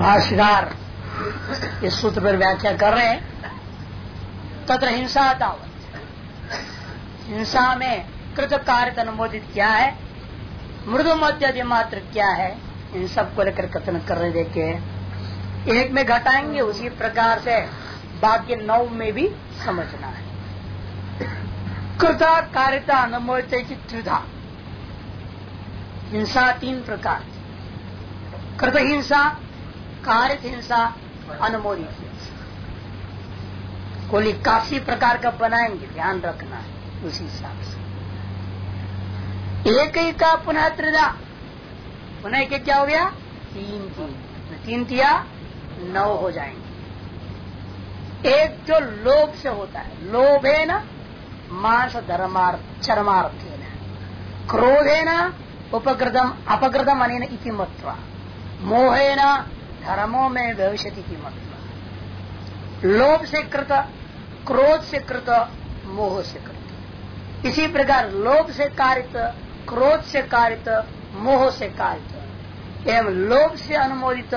भाष्यकार इस सूत्र पर व्याख्या कर रहे हैं। तत्र हिंसा दावत। हिंसा में कृत कार्य अनुमोदित क्या है? मृदु मध्य मात्र क्या है? इन सबको लेकर कथन कर रहे देखे एक में घटाएँगे, उसी प्रकार से बाकी नौ में भी समझना है। कृता कार्यता अनुमोदित त्रिधा। हिंसा तीन प्रकार। कृत हिंसा कार्य हिंसा अनुमोदित हिंसा को इक्यासी प्रकार का बनाएँगे, ध्यान रखना है, उसी हिसाब से। एक ही का पुनः त्रिधा। पुनः के क्या हो गया? तीन तीन। तीन तिया नौ हो जाएँगे। एक जो लोभ से होता है, लोभ है ना, मांस धर्मार्थ, चरमार्थ है न। क्रोध है ना, उपकृतम, अपकृतम अन मोहे न धर्मों में भविष्य की मतलब लोभ से कृत, क्रोध से कृत, मोह से कृत। इसी प्रकार लोभ से कारित, क्रोध से कारित, मोह से कारित। एवं लोभ से अनुमोदित,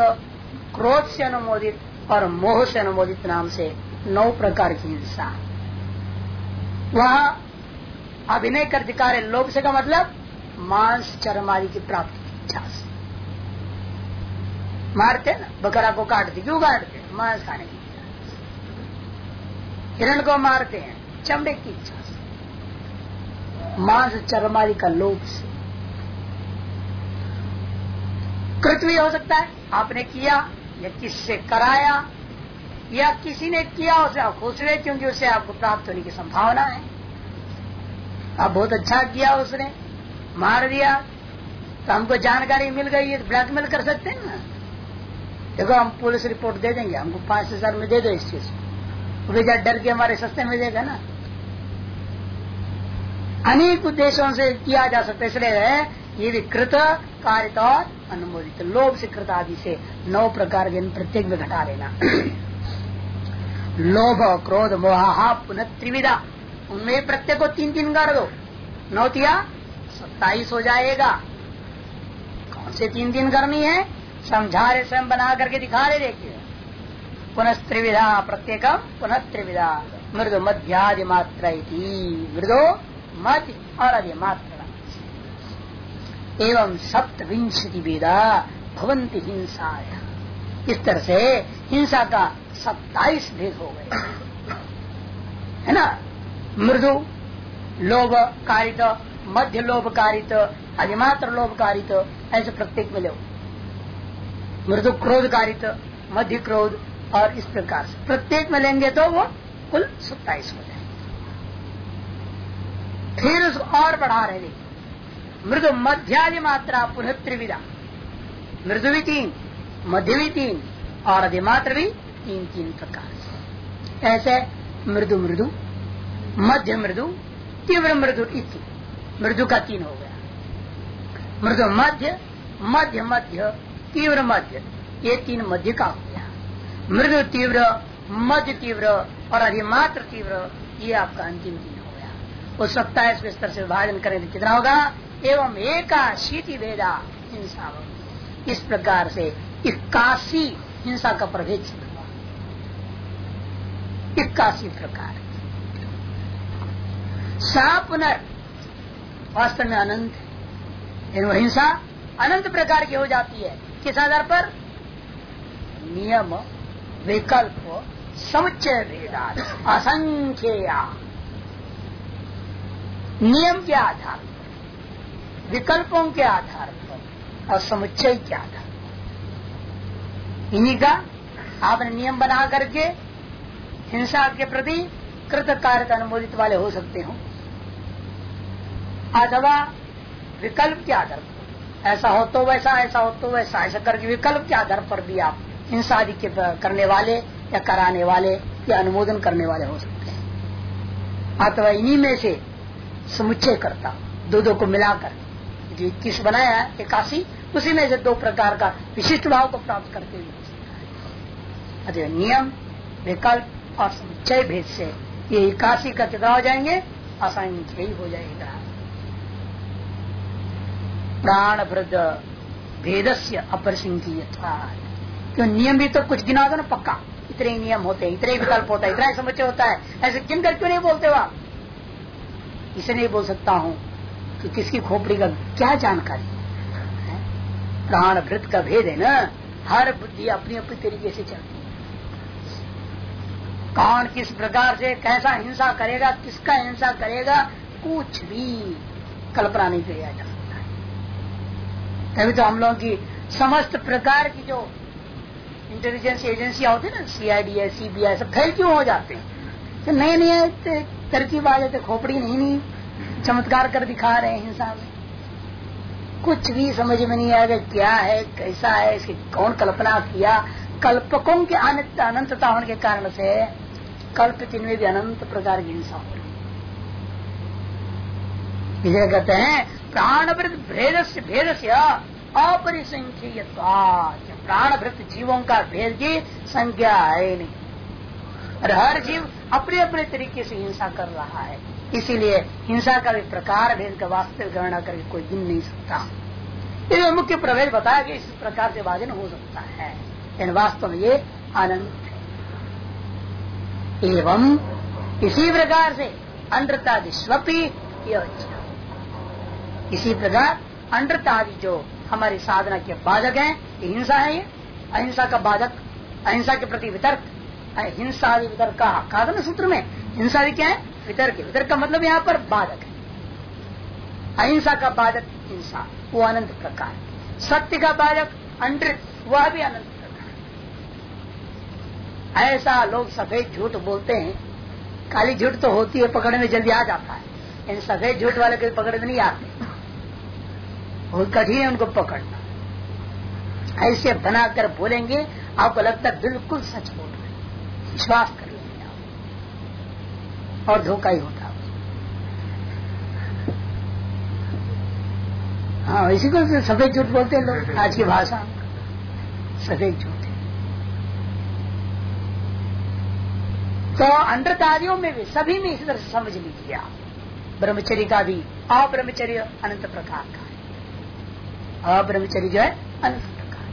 क्रोध से अनुमोदित और मोह से अनुमोदित नाम से नौ प्रकार की हिंसा वहाँ अभिनय कर रहे लोभ से का मतलब मांस, चरम आदि की प्राप्ति की इच्छा से। मारते ना, बकरा को काटते क्यों काटते मांस खाने की हिरण को मारते हैं, चमड़े की इच्छा से। मांस चरमारी का लोभ से। कृत भी हो सकता है, आपने किया या किससे कराया, या किसी ने किया, उसे आप खुश रहे क्योंकि उसे आपको प्राप्त होने की संभावना है। आप बहुत अच्छा किया उसने, मार दिया तो हमको जानकारी मिल गई है तो ब्लैकमेल कर सकते हैं ना। देखो हम पुलिस रिपोर्ट दे देंगे, हमको पाँच हज़ार में दे दो इस चीज़ को। बेचा डर के हमारे सस्ते में देगा ना। अनेक उद्देश्यों से किया जा सकता है, इसलिए ये भी कृत कार्य और अनुमोदित। लोभ से कृत आदि से नौ प्रकार के प्रत्येक में घटा लेना लोभ, क्रोध, मोहा पुनः त्रिविधा। उनमें प्रत्येक को तीन तीन कर दो। नौतिया सत्ताईस हो जाएगा। कौन से तीन दिन करनी है? समझा रहे स्वयं बना करके दिखा रहे, देखिए। पुनः त्रिविधा प्रत्येक पुनः त्रिविधा मृदु मध्यादि मात्रा मृदु मध्य और अधि मात्रा। एवं सप्तविंशति वेदा भवंती हिंसा इस तरह से हिंसा का सत्ताईस भेद हो गए। है ना? मृदु लोभ कारित मध्य लोभ कारित अधिमात्र लोभ कारित ऐसे प्रत्येक में लो मृदु क्रोध कारित मध्य क्रोध और इस प्रकार से। प्रत्येक में लेंगे तो वो कुल सत्ताईस हो जाएँगे। फिर उसको और बढ़ा रहे मृदु मध्यादि मात्रा पुनः त्रिविधा मृदु भी तीन, मध्य भी तीन, और अधिमात्र भी तीन तीन प्रकार ऐसे मृदु मृदु, मध्य मृदु, तीव्र मृदु इति। मृदु का तीन हो गया। मृदु मध्य मध्य मध्य तीव्र मध्य, ये तीन मध्य का हो। गया मृदु तीव्र, मध्य तीव्र और अधिमात्र तीव्र, ये आपका अंतिम दिन हो गया। वो सप्ताह के स्तर से विभाजन करें तो कितना होगा? एवं एकाशीति वेदा हिंसा इस प्रकार से इक्यासी हिंसा का प्रभेद सिद्ध हुआ। इक्यासी प्रकार। सा पुनर् वास्तव में अनंत हिंसा अनंत प्रकार की हो जाती है। किस आधार पर? नियम, विकल्प, समुच्चय भेदा असंख्य नियम के आधार पर, विकल्पों के आधार पर और समुच्चय के आधार पर। इन्हीं का आपने नियम बना करके हिंसा के प्रति कृत कार्य अनुमोदित वाले हो सकते हो। अथवा विकल्प के आधार पर। ऐसा हो तो वैसा, ऐसा हो तो वैसा। ऐसा करके विकल्प के आधार पर भी आप हिंसा आदि के करने वाले या कराने वाले या अनुमोदन करने वाले हो सकते हैं। अथवा इन्हीं में से समुच्चय करता, दो दो को मिलाकर। जो इक्कीस बनाया है? इक्यासी उसी में से दो प्रकार का विशिष्ट भाव को प्राप्त करते हुए। अतः नियम, विकल्प और समुच्चय भेद से ये इक्यासी कितना हो जाएँगे। असंख्य ही हो जाएगा। प्राण वृद्ध भेद से अपरिसिंह क्यों, नियम भी तो कुछ गिना दो ना, पक्का। इतने ही नियम होते हैं, इतने विकल्प होता है, इतना ही समुच्चय होता है। ऐसे किन कर क्यों नहीं बोलते हो आप? इसे नहीं बोल सकता हूँ कि किसकी खोपड़ी का क्या जानकारी प्राण भृत का भेद है ना। हर बुद्धि अपनी अपनी तरीके से चलती है। कौन किस प्रकार से कैसा हिंसा करेगा, किसका हिंसा करेगा, कुछ भी कल्पना नहीं किया जा सकता। है तभी तो हम लोगों की समस्त प्रकार की जो इंटेलिजेंस एजेंसियाँ होती है ना सीआईडी सीबीआई सब फेल क्यों हो जाते हैं? तो नए नए तरकीब आ जाते खोपड़ी नहीं नहीं, चमत्कार कर दिखा रहे हैं हिंसा में कुछ भी समझ में नहीं आएगा क्या है, कैसा है, इसकी कौन कल्पना किया? कल्पकों के अनंत अनंतता होने के कारण से कल्पित इनमें भी अनंत प्रकार की हिंसा हो। रही कहते हैं प्राणवृत भेद से भेद से अपरिसंख्य प्राणभृत जीवों का भेद की संख्या है नहीं। और हर जीव अपने अपने तरीके से हिंसा कर रहा है। इसीलिए हिंसा का भी प्रकार भेद का वास्तविक गणना करके कोई गिन नहीं सकता। ये मुख्य प्रभेद बताया कि इस प्रकार से वाजन हो सकता है। लेकिन वास्तव में ये अनंत एवं इसी प्रकार से अंडतादि स्वपी इसी प्रकार अंडतादि जो हमारी साधना के बाधक है हिंसा है ये। अहिंसा का बाधक, अहिंसा के प्रति वितर्क हिंसा आदि वितर्क का ना सूत्र में? हिंसा भी क्या है? वितर्क वितर्क का मतलब यहाँ पर बाधक है। अहिंसा का बाधक हिंसा, वो अनंत प्रकार सत्य का बाधक अंडृत वह भी अनंत प्रकार ऐसा लोग सफ़ेद झूठ बोलते हैं। काली झूठ तो होती है, पकड़ने में जल्दी आ जाता है। इन सफ़ेद झूठ वाले कभी पकड़ने नहीं आते। बहुत कठिन है उनको पकड़ना। ऐसे बनाकर बोलेंगे, आपको लगता है बिल्कुल सच बोल रहे विश्वास कर लेंगे आप। और धोखा ही होता हाँ। इसी को सफ़ेद झूठ बोलते हैं लोग, आज की भाषा। सफ़ेद झूठ तो अंडरकारियों में भी, सभी में इसी तरह समझ लीजिए आप। ब्रह्मचर्य का भी, अब्रह्मचर्य अनंत प्रकार का है। अब्रह्मचर्य जो है, अनंत प्रकार।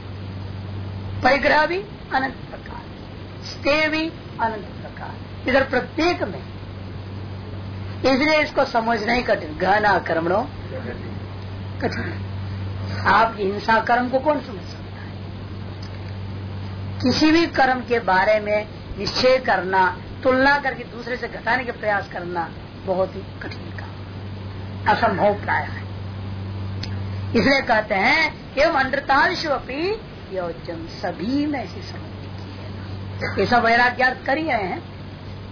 परिग्रह भी अनंत प्रकार। स्टे भी अनंत प्रकार। इधर प्रत्येक में। इसलिए इसको समझना ही कठिन। गहना कर्मणों कठिन। आपकी हिंसा कर्म को कौन समझ सकता है? किसी भी कर्म के बारे में निश्चय करना, तुलना करके दूसरे से घटाने के प्रयास करना बहुत ही कठिन काम। असंभव प्राय है। इसलिए कहते हैं, एवं अंडतांश अपनी योजन सभी में ऐसी समझ है। ये सब वैराग्यार्थ कर ही रहे हैं।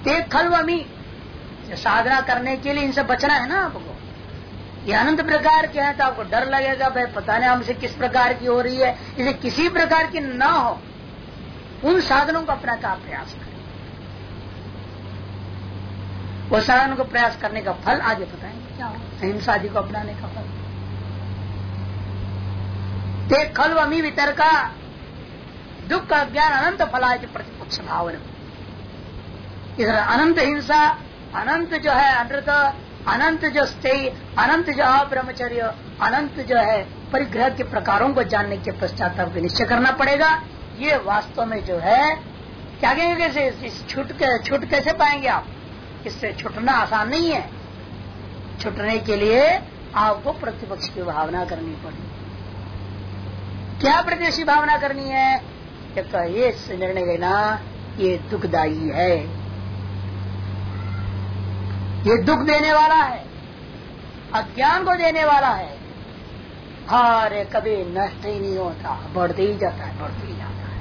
ते खलवमी साधना करने के लिए इनसे बचना है ना आपको? ये अनंत प्रकार के हैं तो आपको डर लगेगा, भाई पता नहीं हमसे किस प्रकार की हो रही है। इसे किसी प्रकार की ना हो, उन साधनों को अपना का प्रयास करें। वो साधन को प्रयास करने का फल आगे बताएँगे। क्या हो? अहिंसा को अपनाने का फल। ते खल अमी वितर का दुख का ज्ञान, अनंत फला प्रतिपक्ष भावन। इधर अनंत हिंसा, अनंत जो है अनृत, अनंत जो स्टे अनंत जो ब्रह्मचर्य अनंत जो है परिग्रह के प्रकारों को जानने के पश्चात आपको निश्चय करना पड़ेगा। ये वास्तव में जो है, क्या कहेंगे कैसे? छुट छुट कैसे पाएँगे आप? इससे छुटना आसान नहीं है। छुटने के लिए आपको प्रतिपक्ष की भावना करनी पड़ेगी। क्या प्रतिपक्ष भावना करनी है? ये निर्णय लेना, ये दुखदायी है। ये दुख देने वाला है, अज्ञान को देने वाला है। अरे कभी नष्ट ही नहीं होता, बढ़ते ही जाता है, बढ़ते ही जाता है।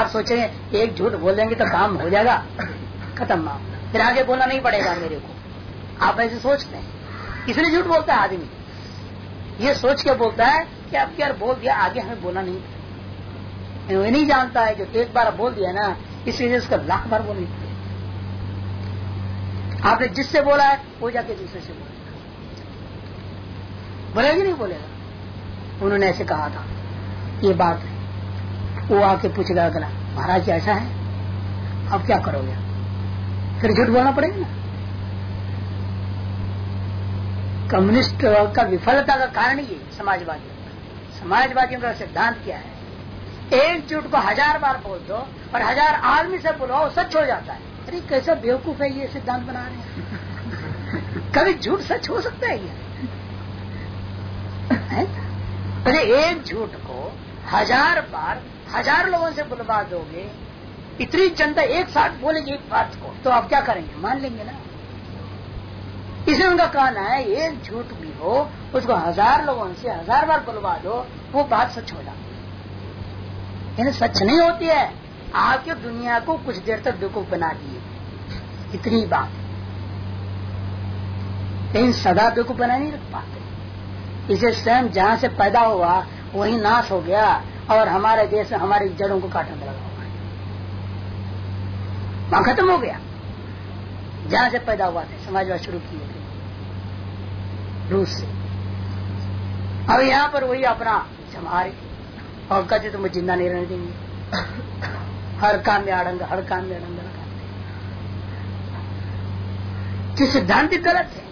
आप सोचेंगे एक झूठ बोल देंगे तो काम हो जाएगा। खत्म मामला। फिर आगे बोलना नहीं पड़ेगा मेरे को। आप ऐसे सोचते हैं। इसलिए झूठ बोलता है? आदमी। ये सोच के बोलता है कि अब यार बोल दिया, आगे हमें बोला नहीं। वो नहीं जानता है जो एक बार बोल दिया ना इसलिए उसका लाख बार बोलनी आपने जिससे बोला है, वो जाके दूसरे से बोलेगा बोलेगा नहीं बोलेगा? उन्होंने ऐसे कहा था। ये बात है। वो आके पूछेगा अगला, महाराज ऐसा है? अब क्या करोगे? फिर झूठ बोलना पड़ेगा ना? कम्युनिस्ट का विफलता का कारण ये समाजवादियों का। समाजवादियों का सिद्धांत क्या है? एक झूठ को हज़ार बार बोल दो और हज़ार आदमी से बुलाओ, सच हो जाता है। अरे, कैसा बेवकूफ़ है ये सिद्धांत बना रहे हैं। कभी झूठ सच हो सकता है ये? अरे, एक झूठ को हज़ार बार हज़ार लोगों से बुलवा दोगे, इतनी जनता एक साथ बोलेगी एक बात को तो आप क्या करेंगे? मान लेंगे ना? इसलिए उनका कहना है एक झूठ भी हो, उसको हज़ार लोगों से हज़ार बार बुलवा दो, वो बात सच हो जाती है। सच नहीं होती है आपके दुनिया को कुछ देर तक बेवकूफ़ बना दिए। इतनी बात। लेकिन सदा बेवकूफ़ बना नहीं रख पाते। इसे स्वयं जहाँ से पैदा हुआ, वही नाश हो गया, और हमारे देश में हमारी जड़ों को काटने लगा हुआ वहाँ खत्म हो गया। जहाँ से पैदा हुआ थे समाजवाद शुरू किए थे। रूस से। अब यहाँ पर वही अपना जमा रही और कहते तुम ज़िंदा नहीं रहने देंगे। हर काम में आड़ंग, हर काम में आड़ंग सिद्धांत गलत है,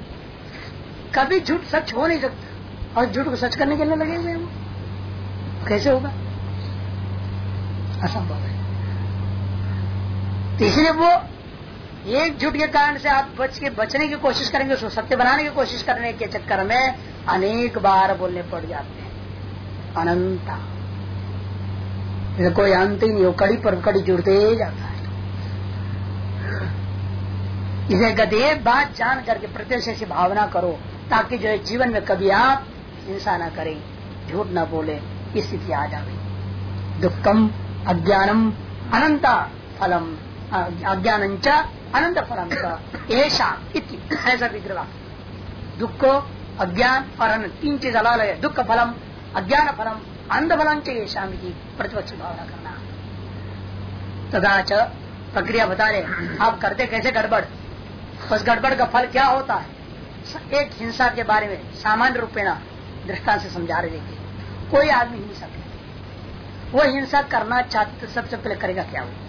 कभी झूठ सच हो नहीं सकता। और झूठ को सच करने के लिए लगे हुए वो। कैसे होगा? असंभव है। तो इसलिए वो एक झूठ के कारण से आप बच के बचने की कोशिश करेंगे, उसको सत्य बनाने की कोशिश करने के चक्कर में अनेक बार बोलने पड़ जाते हैं। अनंता। कोई अंत ही नहीं हो कड़ी पर कड़ी जुड़ते जाता है। इसे गदे बात जान करके प्रत्यक्ष ऐसी भावना करो, ताकि जो है जीवन में कभी आप हिंसा न करें, झूठ न बोले स्थिति आ जाए दुखम, अज्ञानम, अनंता फलम। अज्ञान अनंत फलम ऐसा ऐसा विग्रह। दुख, अज्ञान और अनंत तीन चीज़ अलग है दुख फलम अज्ञान फलम अंध फलम चाहिए शाम की प्रतिपक्ष भावना करना तथा प्रक्रिया बता रहे आप करते कैसे गड़बड़? उस गड़बड़ का फल क्या होता है? एक हिंसा के बारे में सामान्य रूपेण दृष्टांत से समझा रहे कोई आदमी हिंसा वो हिंसा करना चाहते सबसे पहले करेगा क्या वो?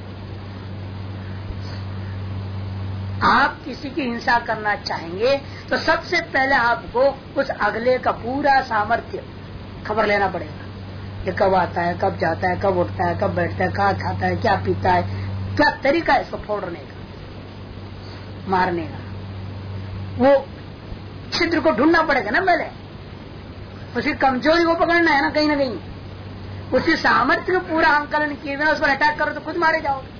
आप किसी की हिंसा करना चाहेंगे तो सबसे पहले आपको उस अगले का पूरा सामर्थ्य खबर लेना पड़ेगा। ये कब आता है, कब जाता है, कब उठता है, कब बैठता है, कहाँ खाता है, क्या पीता है, क्या तरीका है इसको फोड़ने का, मारने का। वो छिद्र को ढूंढना पड़ेगा ना पहले। उसकी कमज़ोरी को पकड़ना है ना कहीं ना कहीं। उसी सामर्थ्य को पूरा अंकलन किए बिना उस पर अटैक करो तो खुद मारे जाओगे।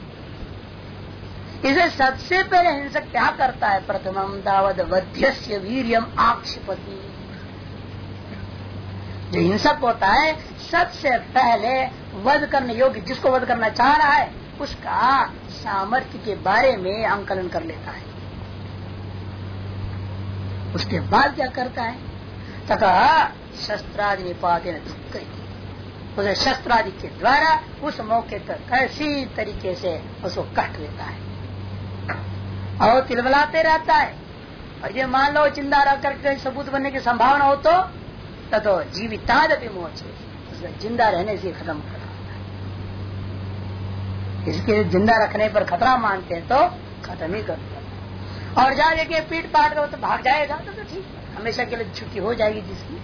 इसे सबसे पहले हिंसक क्या करता है? प्रथम दावद वध्यस्य वीरियम आक्षिपति। जो हिंसक होता है, सबसे पहले वध करने योग्य, जिसको वध करना चाह रहा है, उसका सामर्थ्य के बारे में आंकलन कर लेता है। उसके बाद क्या करता है? तथा शस्त्रादि निपाते उसे शस्त्रादि के द्वारा उस मौके तक कैसी तरीके से उसको कट लेता है। और तिलबलाते रहता है। और ये मान लो ज़िंदा रह करके सबूत बनने की संभावना हो तो तथो भी मोच ज़िंदा रहने से खत्म कर इसके ज़िंदा रखने पर खतरा मानते हैं तो खत्म ही कर और जा लेके पीट पाट करो तो भाग जाएगा तो, ठीक तो हमेशा के लिए छुट्टी हो जाएगी जिसकी।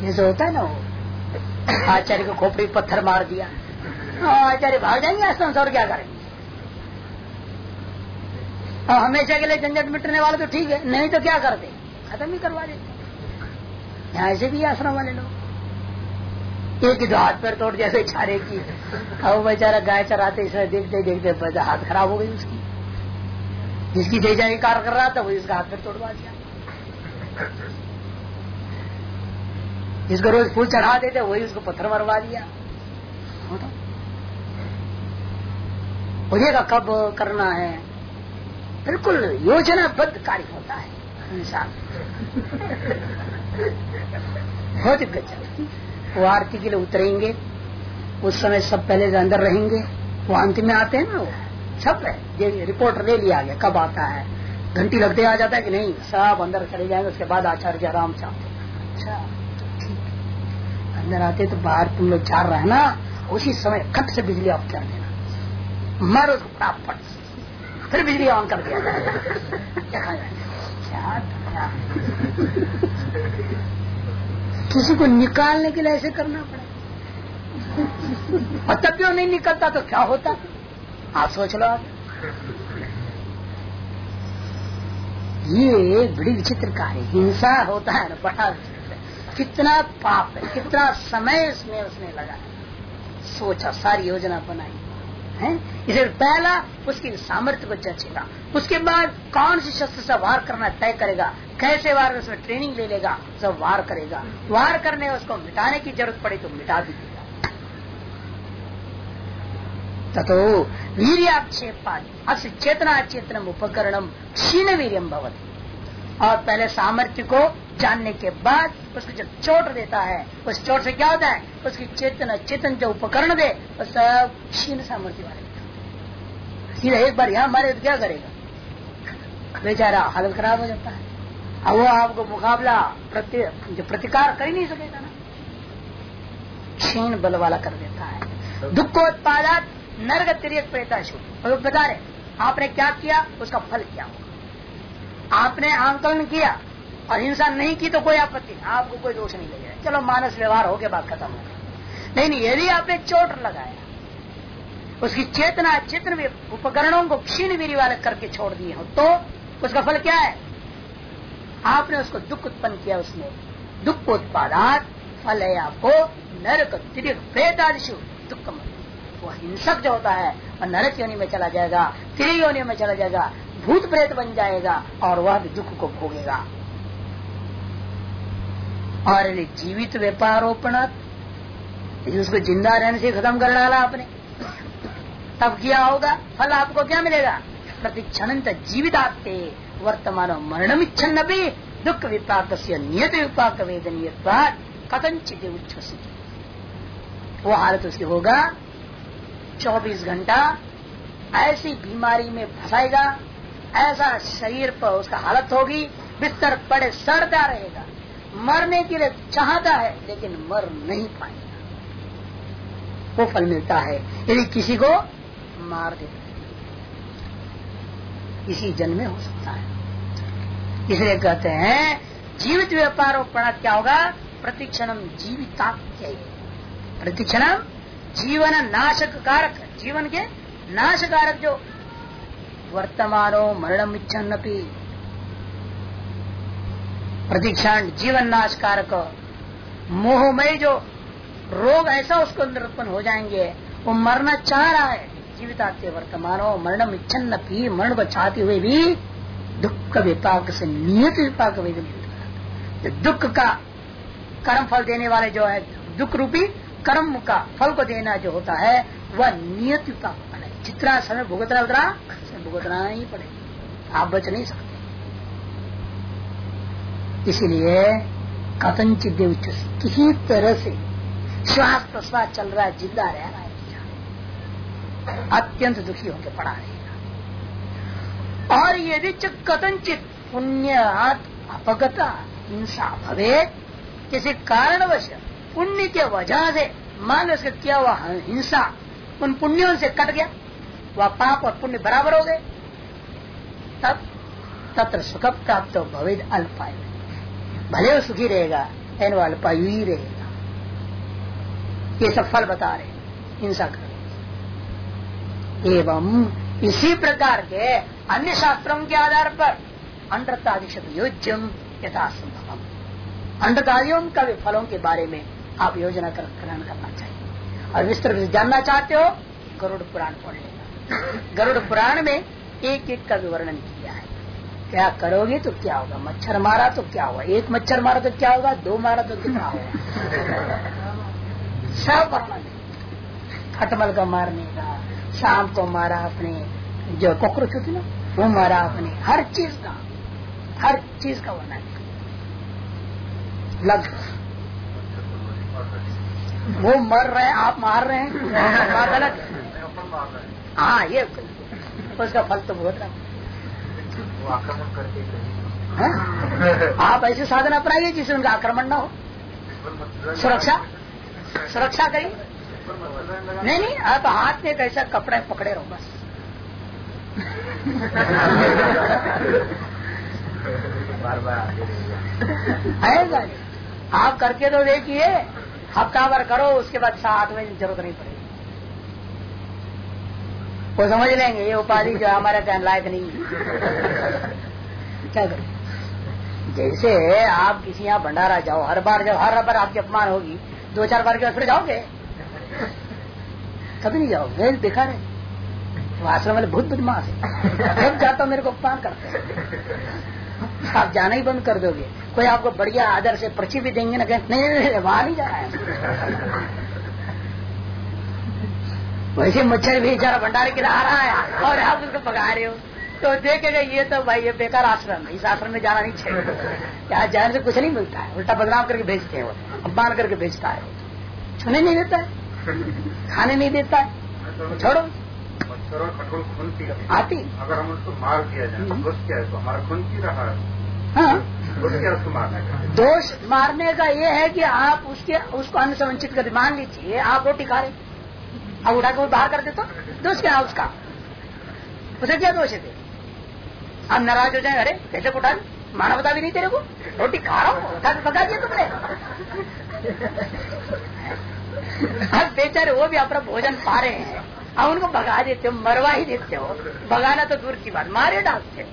जैसे होता है ना वो आचार्य को खोपड़ी पत्थर मार दिया। आचार्य भाग जाएँगे आश्रम से और क्या करेंगे? और हमेशा के लिए झंझट मिटने वाले तो ठीक है, नहीं तो क्या करते? खत्म ही करवा देते। यहाँ ऐसे भी आश्रम वाले लोग। एक दो हाथ पैर तोड़ जैसे छारे की। अब बेचारा गाय चराते, इसे देखते देखते हाथ खराब हो गई उसकी। जिसकी जय कार कर रहा था, वो इसका हाथ पैर तोड़वा दिया। जिसको रोज फूल चढ़ा देते, वही उसको पत्थर मरवा दिया। मुझे कब करना है। बिल्कुल योजनाबद्ध कार्य होता है। इंसान। बहुत गजब वो आरती के लिए उतरेंगे, उस समय सब पहले अंदर रहेंगे, वो अंत में आते हैं ना वो। सब है। रिपोर्ट ले लिया गया, कब आता है। घंटी लगते आ जाता है कि नहीं, सब अंदर चले जाएँगे, उसके बाद आचार्य आराम चाहते अच्छा ठीक अंदर आते तो बाहर तुम लोग चार रहना उसी समय खट से बिजली ऑफ़ कर देना। मर उसको प्राप्त फिर बिजली ऑन कर दिया। किसी को निकालने के लिए ऐसे करना पड़ेगा और तब भी वो नहीं निकलता तो क्या होता? आप सोच लो आप। ये बड़ी विचित्र कार्य, हिंसा होता है ना, बड़ा कितना पाप है, कितना समय इसमें उसने लगाया। सोचा, सारी योजना बनाई। है। इसे पहला, उसकी सामर्थ्य को जचेगा। उसके बाद कौन सी शस्त्र से वार करना तय करेगा? कैसे वार उसमें ट्रेनिंग ले लेगा? सब वार करेगा। वार करने उसको मिटाने की ज़रूरत पड़े तो मिटा भी देगा। तथो वीरियाक्षेपादि। अस चेतना चेतनम उपकरणम क्षीण वीरियम भवती। और पहले सामर्थ्य को जानने के बाद उसको जब चोट देता है उस चोट से क्या होता है? उसकी चेतन चेतन जो उपकरण दे वो सब क्षीण सामर्थ्य वाले सीधा एक बार यहाँ मारे तो क्या करेगा? बेचारा हालत खराब हो जाता है। अब वो आपको मुकाबला प्रति, जो प्रतिकार कर ही नहीं सकेगा ना। क्षीण बल वाला कर देता है। दुखोत्पादात नर्ग तिरक प्रेताशु बता रहे आपने क्या किया? उसका फल क्या होगा आपने आंकलन किया और हिंसा नहीं की तो कोई आपत्ति नहीं। आपको कोई दोष नहीं लगेगा। चलो मानस व्यवहार हो गया, बात खत्म हो गया लेकिन यदि आपने चोट लगाया, उसकी चेतना चेतन उपकरणों को क्षीण वीर वाले करके छोड़ दिए हो तो उसका फल क्या है? आपने उसको दुख उत्पन्न किया उसमें दुख उत्पादात फल है आपको, नरक, तिरक, प्रेत आदिशु दुख वो हिंसक जो होता है, वह नरक योनि में चला जाएगा तिर योनि में चला जाएगा भूत प्रेत बन जाएगा और वह भी दुख को भोगेगा। और यदि जीवित व्यापारोपण उसको ज़िंदा रहने से खत्म कर डाला आपने, तब क्या होगा? फल आपको क्या मिलेगा? प्रतिक्षण जीवित आते वर्तमान मरणम इच्छन भी दुख विपाक से नियत विपाक वेदनीय कथनचित उच्छ्वसित वो हालत उसकी होगा 24 घंटा ऐसी बीमारी में फंसाएगा ऐसा शरीर पर उसका हालत होगी, बिस्तर पड़े सड़ता रहेगा। मरने के लिए चाहता है, लेकिन मर नहीं पाएगा। वो फल मिलता है, यदि किसी को मार दे। इसी जन्म में हो सकता है। इसलिए कहते हैं, जीवित व्यापार प्रणत क्या होगा? प्रतिक्षणम जीविता प्रतिक्षणम जीवन नाशक कारक। जीवन के नाशकारक जो वर्तमानो मरणम इच्छन प्रतीक्षण जीवन नाश कारक मोहमय जो रोग ऐसा उसको अंदर उत्पन्न हो जाएँगे, वो मरना चाह रहा है। जीवित आते वर्तमान मरणम इच्छन भी मरण को चाहते हुए भी दुख का विपाक से नियत विपाक वेदन दुख का कर्म फल देने वाले जो है, दुख रूपी कर्म का फल को देना जो होता है, वह नियत विपाक है। जितना समय भुगतना उतना भुगतना ही पड़ेगा। आप बच नहीं सकते। इसीलिए कथनचित देव किसी तरह से श्वास प्रश्वास चल रहा है, ज़िंदा रह रहा है अत्यंत दुखी होकर पड़ा रहेगा। और यदि कथनचित पुण्य अपगता हिंसा भवे, किसी कारणवश पुण्य के वजह से मान लो किया हुआ हिंसा, उन पुण्यों से कट गया। वह पाप और पुण्य बराबर हो गए तब तत्र सुख प्राप्त भवे अल्पायु। भले वो सुखी रहेगा लेकिन वो अल्पायु ही रहेगा। ये सब फल बता रहे हिंसा कर एवं इसी प्रकार के अन्य शास्त्रों के आधार पर अंडतादिशत योज्यम यथासंभव अंडतादियों का भी फलों के बारे में आप योजना कर ग्रहण करना चाहिए। और विस्तृत जानना चाहते हो, गरुड़ पुराण पढ़ लेना गरुड़ पुराण में एक एक का विवरण किया है। क्या करोगे तो क्या होगा? मच्छर मारा तो क्या होगा? एक मच्छर मारा तो क्या होगा? दो मारा तो कितना होगा? सब वर्णन खटमल का मारने का शाम को मारा अपने जो कॉकरोच होती ना वो मारा अपने। हर चीज़ का हर चीज़ का वर्णन। लग वो मर रहे हैं आप मार रहे हैं? बात अलग हाँ ये उसका फल तो बहुत रहा आक्रमण करके हाँ? आप ऐसे साधन अपनाइए जिससे उनका आक्रमण ना हो। सुरक्षा? सुरक्षा करिए नहीं नहीं आप हाथ में कैसा कपड़े पकड़े रहो बस। बार बार आप करके तो देखिए हफ़्ता भर करो उसके बाद सात बजे ज़रूरत नहीं पड़ेगी। वो समझ लेंगे, ये उपाधि जो हमारे कहने लायक नहीं क्या करें जैसे आप किसी यहाँ भंडारा जाओ, हर बार जब, हर बार आपकी अपमान होगी, दो चार बार के बाद फिर जाओगे? कभी नहीं जाओगे? देखा रहे आश्रम वाले बहुत बदमाश है। जब जाता मेरे को अपमान करते आप जाना ही बंद कर दोगे। कोई आपको बढ़िया आदर से पर्ची भी देंगे ना, कहें नहीं, वहाँ नहीं जाना है। वैसे मच्छर भी जरा भंडारे की रहा है और आप उसको पका रहे हो। तो देखेगा ये तो भाई ये बेकार आश्रम है इस आश्रम में जाना नहीं चाहिए। यहाँ जाने से कुछ नहीं मिलता है उल्टा बदनाम करके भेजते हैं वो अपमान करके भेजता है छूने नहीं देता है। खाने नहीं देता है। छोड़ो। मच्छर और कठोर खून की आती। अगर हम उसको मार दिया जाए हम्म। दोष क्या है तो हमारा खून पी रहा है। हाँ। दोष उसको मारने का। दोष मारने का ये है कि आप उसके उसको वंचित कर मान लीजिए आप रोटी खा रहे अब उठा के बाहर कर दे तो दोष क्या है उसका? उसे क्या दोष है आप नाराज़ हो जाए, अरे, कैसे उठा मानवता भी नहीं तेरे को? रोटी खा रहा हूँ, उठा के पका दिया तुमने। अब बेचारे वो भी अपना भोजन पा रहे हैं। अब उनको भगा देते हो, मरवा ही देते हो। भगाना तो दूर की बात, मारे डालते। हो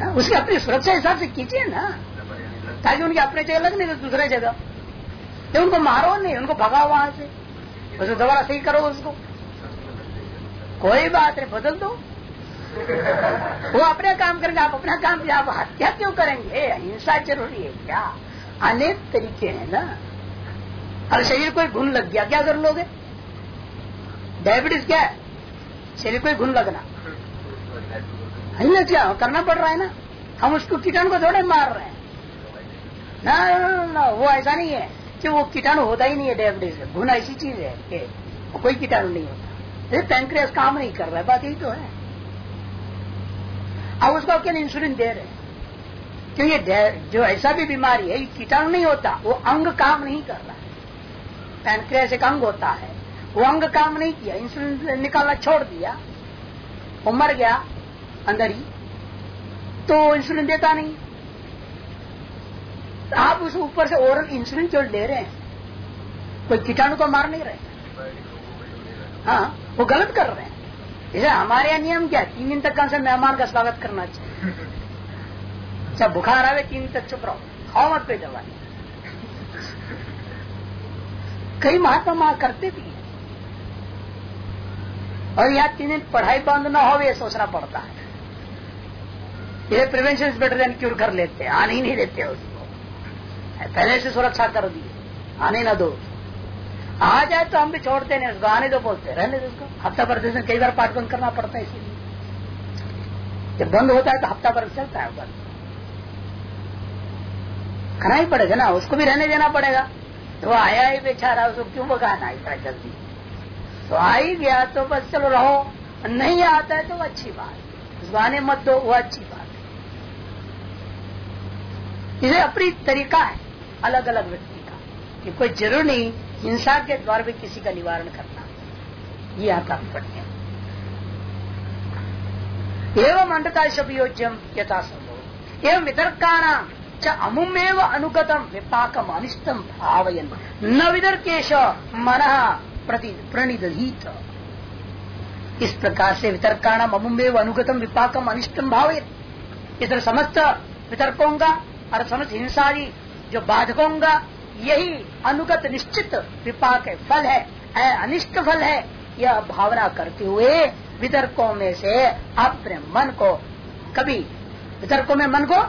है, उसकी अपनी सुरक्षा हिसाब से कीजिए ना, ताकि उनकी अपने जगह लग नहीं तो दूसरे जगह। तो उनको मारो नहीं उनको भगाओ वहाँ से। उसको दोबारा सही करो उसको। कोई बात नहीं बदल दो। वो अपने काम करेंगे आप अपना काम किया आप हत्या क्यों करेंगे? हिंसा ज़रूरी है क्या? अनेक तरीके हैं ना। अगर शरीर कोई घुन लग गया क्या कर लोगे? डायबिटीज़ क्या है? शरीर कोई घुन लगना। है ना क्या करना पड़ रहा है ना? हम उसको कीटाणु को थोड़े मार रहे हैं। ना, ना, ना, ना वो ऐसा नहीं है। कि वो कीटाणु होता ही नहीं है डायबिटीज़ गुण ऐसी चीज़ है कोई कीटाणु नहीं होता पैंक्रियास काम नहीं कर रहा है बात यही तो है अब उसको क्या इंसुलिन दे रहे क्योंकि जो ऐसा भी बीमारी है कीटाणु नहीं होता वो अंग काम नहीं कर रहा है पैंक्रियास एक अंग होता है वो अंग काम नहीं किया। इंसुलिन निकालना छोड़ दिया। वो मर गया। अंदर ही। तो इंसुलिन देता नहीं। आप उस ऊपर से ओरल इंसुलिन जो ले रहे हैं, कोई कीटाणु को मार नहीं रहे। हाँ वो गलत कर रहे हैं। जैसे हमारे यहाँ नियम क्या तीन दिन तक कम से मेहमान का स्वागत करना चाहिए। जब बुखार आवे, तीन दिन तक चुप रहो। खाओ मत कोई दवाई। कई महात्मा माँ करते भी और यहाँ तीन दिन पढ़ाई बंद ना हो, ये सोचना पड़ता है। ये प्रिवेंशन बेटर देन क्यूर कर लेते हैं। आने ही नहीं देते उसको पहले से सुरक्षा कर दी आने ना दो। आ जाए तो हम भी छोड़ते नहीं उसको आने दो बोलते रहने दो उसको हफ़्ता भर दिन कई बार पाठ बंद करना पड़ता है इसीलिए। जब बंद होता है तो हफ़्ता भर चलता है बंद। करना ही पड़ेगा ना, उसको भी रहने देना पड़ेगा। तो आया ही बेचारा, उसको क्यों बगाना इतना जल्दी? तो आ ही गया तो बस चलो रहो। नहीं आता है तो अच्छी बात उसको आने मत दो, वो अच्छी बात इसे अपनी तरीका है। अलग अलग व्यक्ति का, कि कोई ज़रूर नहीं हिंसा के द्वारा भी किसी का निवारण करना। ये आता पढ़ते एवं अंडता शब्योज्यम यथा संभव एवं वितर्काणाम च अमुमेव अनुगतम, विपाकम, अनिष्टम, भावयन। न वितर्केश, मन प्रति प्रणिदीत इस प्रकार से वितर्काणाम अमुमेव अनुगतम, विपाकम, अनिष्टम, भावयन। तरह समस्त वितर्कों का, और समस्त हिंसादी जो बाधकों का यही अनुगत निश्चित विपाक है फल है अनिष्ट फल है, यह भावना करते हुए वितर्कों में से अपने मन को, कभी वितर्कों में मन को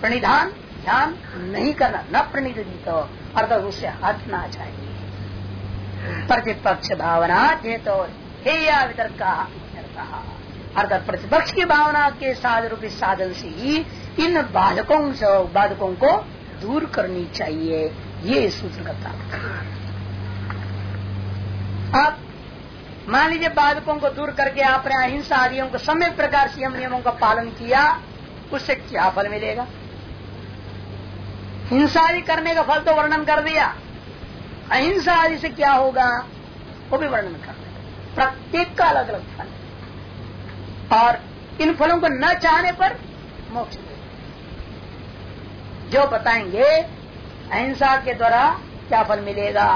प्रणिधान, ध्यान नहीं करना, न प्रणिधित तो अर्थात उससे हटना चाहिए प्रतिपक्ष भावना चेतो हे या वितर्क, अर्थात प्रतिपक्ष की भावना के साध रूपी साधन से ही इन बाधकों से, बाधकों को दूर करनी चाहिए, ये सूत्र का तात्पर्य अब, मान लीजिए बाधकों को दूर करके आपने अहिंसा आदियों को समय प्रकार से नियमों का पालन किया, उससे क्या फल मिलेगा? हिंसा आदि करने का फल तो वर्णन कर दिया। अहिंसा आदि से क्या होगा? वो भी वर्णन कर दिया। प्रत्येक का अलग अलग फल। और इन फलों को न चाहने पर मोक्ष जो बताएँगे, अहिंसा के द्वारा क्या फल मिलेगा?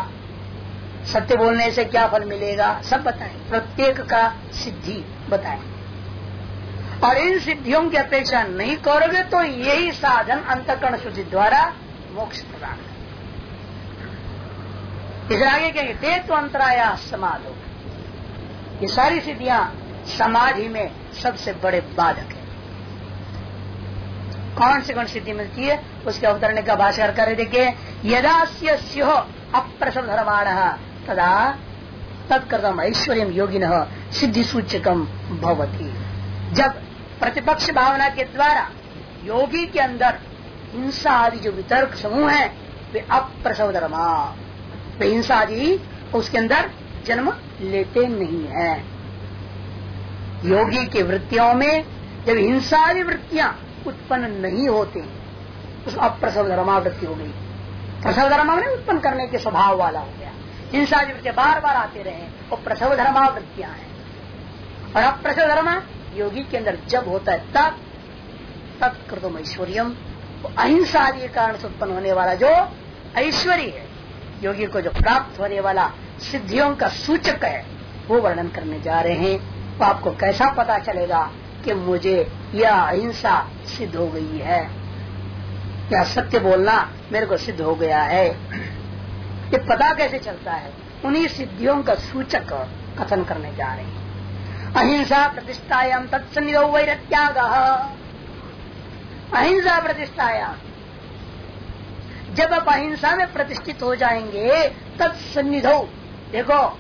सत्य बोलने से क्या फल मिलेगा? सब बताएँ। प्रत्येक का सिद्धि बताएँ। और इन सिद्धियों की अपेक्षा नहीं करोगे तो यही साधन अंतकरण शुद्धि द्वारा मोक्ष प्रदान इस आगे कहेंगे ते तो अंतराया समाधो। ये सारी सिद्धियाँ समाधि में सबसे बड़े बाधक है। कौन से कौन सिद्धि मिलती है? उसके अवतरण का भाषा कर देखिए यदा स्यो अप्रसव धर्माण तदा तत्कर्तम ऐश्वर्य योगिन सिद्धि सूचकम भवती। जब प्रतिपक्ष भावना के द्वारा योगी के अंदर हिंसा आदि जो वितर्क समूह है, वे अप्रसव धर्मा वे हिंसा आदि उसके अंदर जन्म लेते नहीं है। योगी की वृत्तियों में जब हिंसा आदि वृत्तियाँ उत्पन्न नहीं होते उस अप्रसव धर्मावृत्ति हो गई। प्रसव धर्म ने उत्पन्न करने के स्वभाव वाला हो गया। हिंसा वृत्तियाँ बार बार आते रहे, वो प्रसव धर्मावृत्तियाँ हैं। और अप्रसव धर्म योगी के अंदर जब होता है, तब तत्कृतम ऐश्वर्यम। अहिंसा आदि के कारण से उत्पन्न होने वाला जो ऐश्वर्य है, योगी को जो प्राप्त होने वाला सिद्धियों का सूचक है, वो वर्णन करने जा रहे हैं। तो आपको कैसा पता चलेगा? कि मुझे यह अहिंसा सिद्ध हो गई है। या सत्य बोलना मेरे को सिद्ध हो गया है? ये पता कैसे चलता है? उन्हीं सिद्धियों का सूचक कथन करने जा रहे हैं। अहिंसा प्रतिष्ठायाम तत्सन्निधो वैर त्याग अहिंसा प्रतिष्ठायाम जब आप अहिंसा में प्रतिष्ठित हो जाएँगे, तत्सन्निधो। देखो,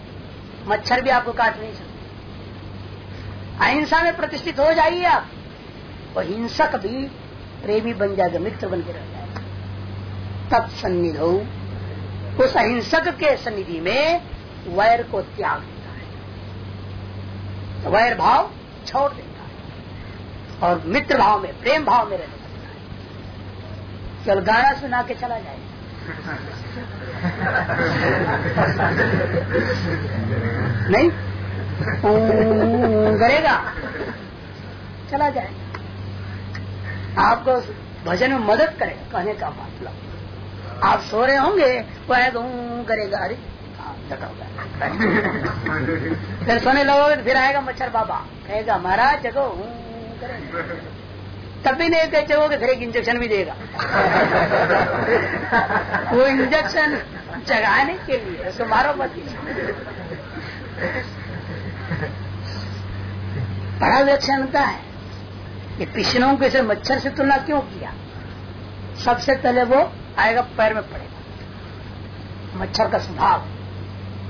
मच्छर भी आपको काट नहीं सकते। अहिंसा में प्रतिष्ठित हो जाइए आप। और हिंसक भी प्रेमी बन जाएगा मित्र बन के रह जाएगा। तब सन्निध उस अहिंसक के सन्निधि में वैर को त्याग देता है। तो वैर भाव छोड़ देता है। और मित्र भाव में प्रेम भाव में रहने लगता है। केवल गाना सुना के चला जाए नहीं? करेगा। चला जाए। आपको भजन में मदद करेगा कहने का मतलब। आप सो रहे होंगे वो है करेगा। अरे फिर सोने लगोगे तो फिर आएगा मच्छर बाबा। कहेगा, महाराज, जगो तब भी नहीं कहे चलोगे फिर एक इंजेक्शन भी देगा। वो इंजेक्शन जगाने के लिए, उसको मारो मत। बड़ा विलक्षणता है। ये पिछनों को इसे मच्छर से तुलना क्यों किया? सबसे पहले वो आएगा पैर में पड़ेगा। मच्छर का स्वभाव।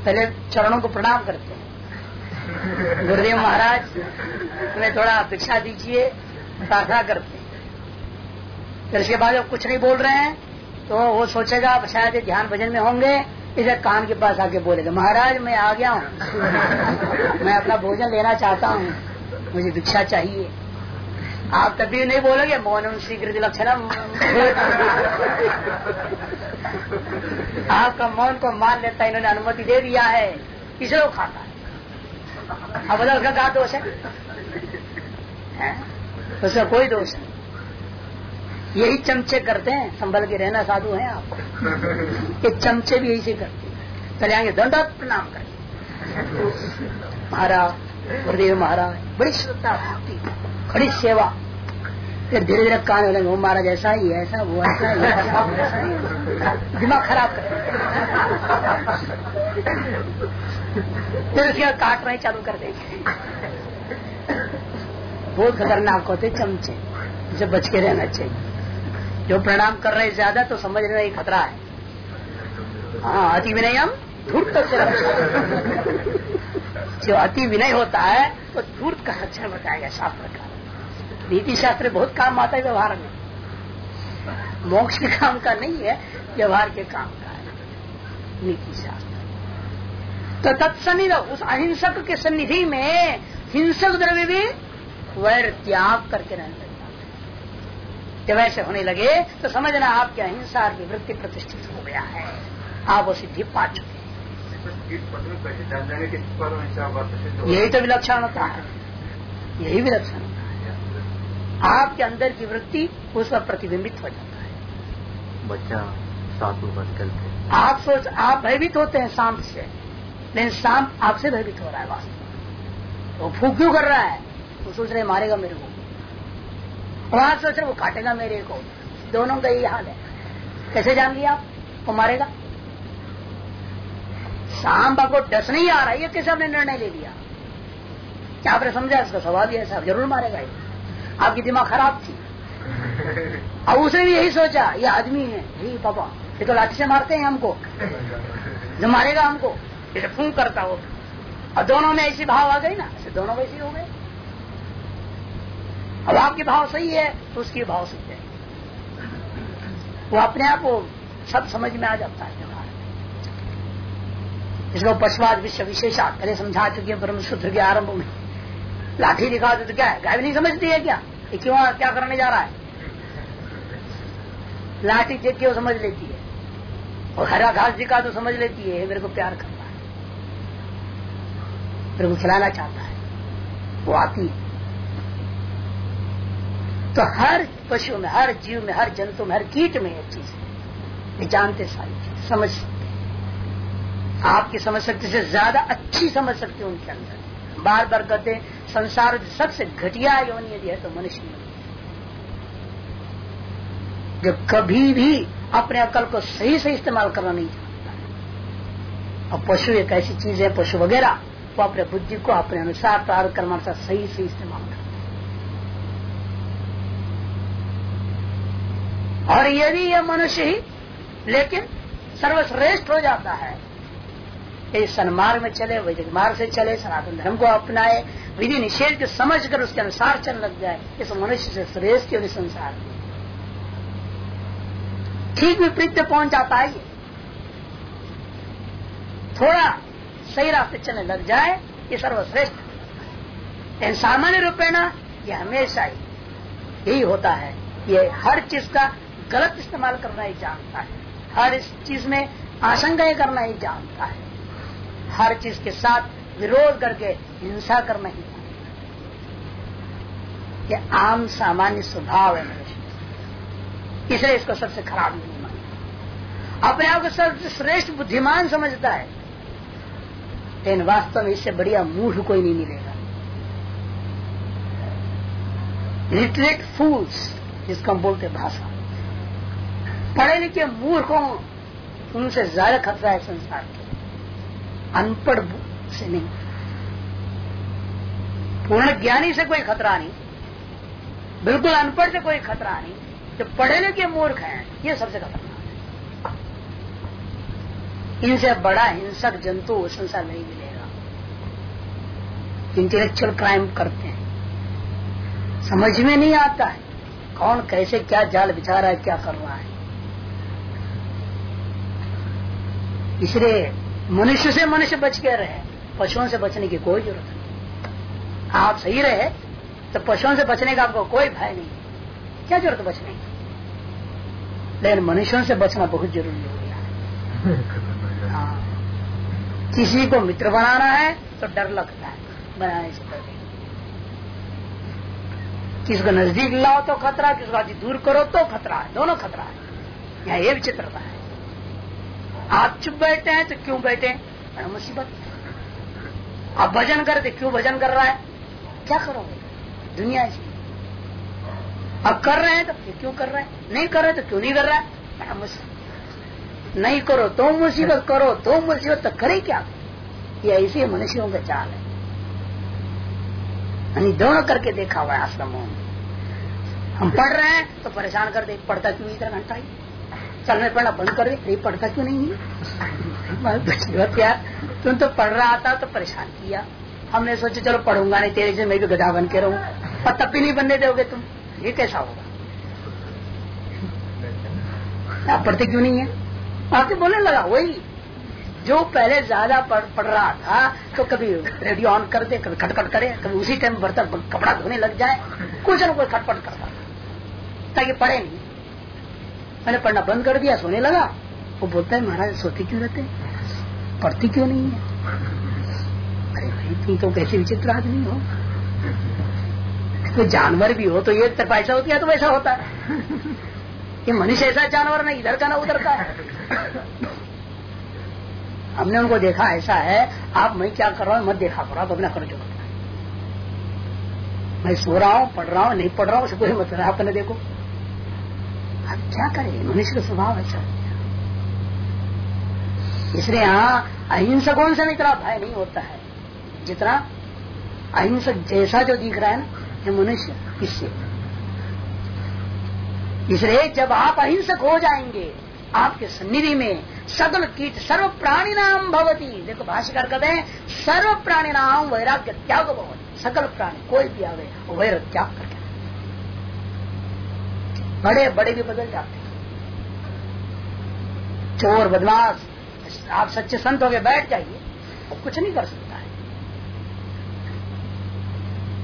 पहले चरणों को प्रणाम करते हैं। गुरुदेव महाराज, तुम्हें थोड़ा अपेक्षा दीजिए, प्रार्थना करते हैं। फिर इसके बाद जब कुछ नहीं बोल रहे हैं तो वो सोचेगा, शायद ध्यान भजन में होंगे। इधर कान के पास आके बोलेगा, महाराज, मैं आ गया हूँ। मैं अपना भोजन लेना चाहता हूँ। मुझे भिक्षा चाहिए। आप तभी नहीं बोलोगे मौन स्वीकृति लक्षणम आपका मौन को मान लेता इन्होंने अनुमति दे दिया है। किसे खाता है। अब उसका क्या दोष है? उसका कोई दोष नहीं। यही चमचे करते हैं, संभल के रहना साधु हैं आप। ये चमचे भी यही से करते हैं। चले आएँगे दंडवत प्रणाम कर। महाराज, गुरुदेव महाराज, बड़ी श्रद्धा भक्ति, खड़ी सेवा। फिर धीरे धीरे कान हो वो महाराज, ऐसा ही ऐसा वो, ऐसा ही दिमाग खराब कर फिर उसके चालू कर देंगे। बहुत खतरनाक होते चमचे इसे बच के रहना चाहिए। जो प्रणाम कर रहे ज़्यादा तो समझ रहे खतरा है। हाँ अति विनयम धूर्त जो अति विनय होता है, वो तो धूर्त का लक्षण बताएगा शास्त्र का। नीति शास्त्र बहुत काम आता है व्यवहार में। मोक्ष के काम का नहीं है, व्यवहार के काम का है। नीति शास्त्र तो तत्सन्निध, उस अहिंसक के सन्निधि में हिंसक द्रव्य भी वैर त्याग करके रहने जब ऐसे होने लगे तो समझना आपके अहिंसा की वृत्ति प्रतिष्ठित हो गया है। आप वो सिद्धि पा चुके यही तो विलक्षण होता है। यही विलक्षण होता है। आपके अंदर की वृत्ति उस पर प्रतिबिंबित हो जाता है। बच्चा साधु करके। आप सोच आप भयभीत होते हैं शांत से। लेकिन सांप आपसे भयभीत हो रहा है वास्तव वो फूक क्यों कर रहा है? वो सोच रहे मारेगा मेरे को। वहाँ सोच रहे वो काटेगा मेरे को। दोनों का यही हाल है। कैसे जान लिया आप? वो मारेगा। सांप आपको डस नहीं आ रहा है कैसे आपने निर्णय ले लिया? क्या आपने समझा? इसका स्वभाव ही ऐसा ज़रूर मारेगा ये। आपकी दिमाग खराब थी। अब उसने भी यही सोचा ये आदमी है यही पापा ये तो लाठी से मारते हैं हमको। जो मारेगा हमको। इसे फूक करता हो और दोनों में ऐसी भाव आ गई ना ऐसे दोनों वैसे हो गए अब आपके भाव सही है तो उसके भाव सही है। वो अपने आप वो सब समझ में आ जाता है इसको पशुवाद विश्व विशेषा, पहले समझा चुके हैं परम शुद्ध के आरंभ में। लाठी दिखा दे तो क्या है? गाय नहीं समझती है क्या? क्यों क्या करने जा रहा है? लाठी देख के वो समझ लेती है। और हरा घास दिखा तो समझ लेती है मेरे को प्यार करना है। मेरे को खिलाना चाहता है। वो आती है। तो हर पशु में, हर जीव में, हर जंतु में, हर कीट में ये चीज़ ये जानते सारी चीज़, समझ सकते आपकी समझ शक्ति से ज़्यादा अच्छी समझ सकते उनके अंदर। बार बार कहते संसार सबसे घटिया योनि यदि है तो मनुष्य जो कभी भी अपने अकल को सही से इस्तेमाल करना नहीं है और पशु एक ऐसी चीज़ है, पशु वगैरह, वो अपने बुद्धि को, अपने अनुसार, प्रारंभ कर्म सही से इस्तेमाल करते और यदि यह मनुष्य ही लेकिन सर्वश्रेष्ठ हो जाता है यदि सन्मार्ग में चले, वैदिक मार्ग से चले, सनातन धर्म को अपनाए, विधि निषेध के समझ कर उसके अनुसार चल लग जाए, इस मनुष्य से श्रेष्ठ यदि संसार ठीक विपरीत पहुँच जाता है थोड़ा सही रास्ते चलने लग जाए, ये सर्वश्रेष्ठ। लेकिन सामान्य रूपेण ये हमेशा ही यही होता है। ये हर चीज़ का गलत इस्तेमाल करना ही जानता है। हर इस चीज़ में आशंकाएँ करना ही जानता है। हर चीज़ के साथ विरोध करके हिंसा करना ही ये आम सामान्य स्वभाव है मनुष्य इसलिए इसको सबसे खराब नहीं मानता। अपने आप को सबसे श्रेष्ठ बुद्धिमान समझता है। लेकिन वास्तव में इससे बढ़िया मूढ़ कोई नहीं मिलेगा। लिटरेट फूल्स जिसको हम बोलते भाषा। पढ़े लिखे मूर्खों उनसे ज़्यादा खतरा है संसार के। अनपढ़ से नहीं। पूर्ण ज्ञानी से कोई खतरा नहीं। बिल्कुल अनपढ़ से कोई खतरा नहीं। जो पढ़े लिखे मूर्ख हैं, ये सबसे खतरनाक है। इनसे बड़ा हिंसक जंतु संसार नहीं मिलेगा। इंटेलेक्चुअल क्राइम करते हैं। समझ में नहीं आता है कौन कैसे क्या जाल बिछा रहा है, क्या कर रहा है। इसलिए मनुष्य से मनुष्य बच के रहे, पशुओं से बचने की कोई ज़रूरत नहीं। आप सही रहे तो पशुओं से बचने का आपको कोई भय नहीं। क्या ज़रूरत बचने की? लेकिन मनुष्यों से बचना बहुत ज़रूरी हो गया। है। हाँ। किसी को मित्र बनाना है तो डर लगता है, बनाने से पहले किसी को नज़दीक लाओ तो खतरा, किसी को दूर करो तो खतरा है, दोनों खतरा है। यहाँ ये विचित्रता है। आप चुप बैठे हैं तो क्यों बैठे हैं? मुसीबत। आप भजन करते क्यों भजन कर रहा है? क्या करोगे? दुनिया ऐसी अब कर रहे हैं तो फिर क्यों कर रहे हैं? नहीं कर रहे तो क्यों नहीं कर रहा है? बड़ा मुसीबत। नहीं करो तो मुसीबत, करो तो मुसीबत तो करे क्या? ये ऐसे मनुष्यों का चाल है। दोनों करके देखा हुआ है आश्रमों में। हम पढ़ रहे हैं तो परेशान कर दे, पढ़ता क्यों इधर घंटा ही? चल मैं पढ़ना बंद कर दे पढ़ता क्यों नहीं है? यार तुम तो पढ़ रहा था तो परेशान किया। हमने सोचा चलो पढ़ूँगा नहीं तेरे से मैं भी गधा बन के रहूँ। और तब भी नहीं बनने दोगे तुम। ये कैसा होगा? आप पढ़ते क्यों नहीं है? आपके बोलने लगा वही। जो पहले ज़्यादा पढ़, पढ़ रहा था तो कभी रेडियो ऑन कर दे कभी खटखट करे कभी उसी टाइम बर्तन कपड़ा धोने लग जाए। कुछ न कोई खटपट करता ताकि पढ़े नहीं। मैंने पढ़ना बंद कर दिया, सोने लगा। वो बोलता है, महाराज, सोते क्यों रहते पढ़ती क्यों नहीं है? अरे भाई, तुम तो कैसे विचित्र आदमी हो। तो जानवर भी हो तो ये तरफ़ ऐसा होती है तो वैसा होता है। ये मनुष्य ऐसा जानवर नहीं, इधर का ना उधर का है। हमने उनको देखा, ऐसा है, आप, मैं क्या कर रहा हूँ, मत देखा करो, आप अपना करो। जो मैं सो रहा हूँ, पढ़ रहा हूँ, नहीं पढ़ रहा हूँ उसे कोई मतलब आप देखो। आप क्या करें मनुष्य का स्वभाव ऐसा इसलिए यहाँ अहिंसकों से इतना भय नहीं होता है। जितना अहिंसक जैसा जो दिख रहा है ना, ये मनुष्य इससे इसलिए जब आप अहिंसक हो जाएँगे, आपके सन्निधि में सकल कीट सर्व प्राणी नाम भवती। देखो भाष्यकार कहते हैं सर्व प्राणी नाम वैराग्य त्याग भवती सकल प्राणी कोई भी आवे, वैर त्याग करके बड़े बड़े भी बदल जाते हैं। चोर, बदमाश, आप सच्चे संत हो गए, बैठ जाइए। वो कुछ नहीं कर सकता है।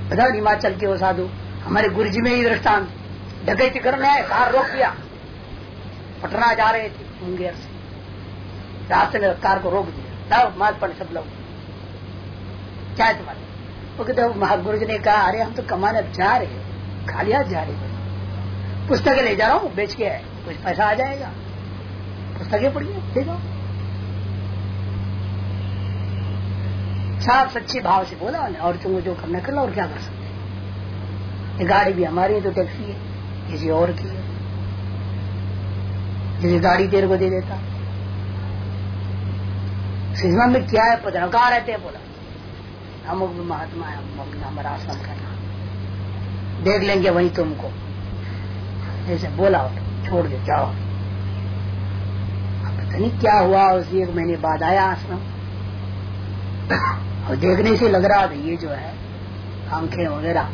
बता हिमाचल के वो साधु, हमारे गुरु जी में ही दृष्टांत। डकैती करने आए कार रोक दिया। पटना जा रहे थे, मुंगेर से। रास्ते में कार को रोक दिया। लाओ माल पड़े सब लोग। क्या है तुम्हारे। वो कहते महागुरु जी ने कहा, अरे, हम तो कमाने जा रहे हो। खाली हाथ जा रहे हो। पुस्तकें ले जा रहा हूँ, बेच के कुछ पैसा आ जाएगा। पुस्तकें पढ़िए ठीक है। साफ़ सच्चे भाव से बोला और तुमको जो करना कर लो, और क्या कर सकते ये गाड़ी भी हमारी है तो टैक्सी है, किसी और की है। जैसे गाड़ी तेरे को दे देता। सिनेमा में क्या है, पता कहा रहते हैं बोला। हम महात्मा है हमारा आश्रम का नाम देख लेंगे वही तुमको। ऐसे बोला, छोड़ दे जाओ। पता नहीं क्या हुआ, उसी एक महीने बाद आया आश्रम। और देखने से लग रहा था ये जो है, आँखें वगैरह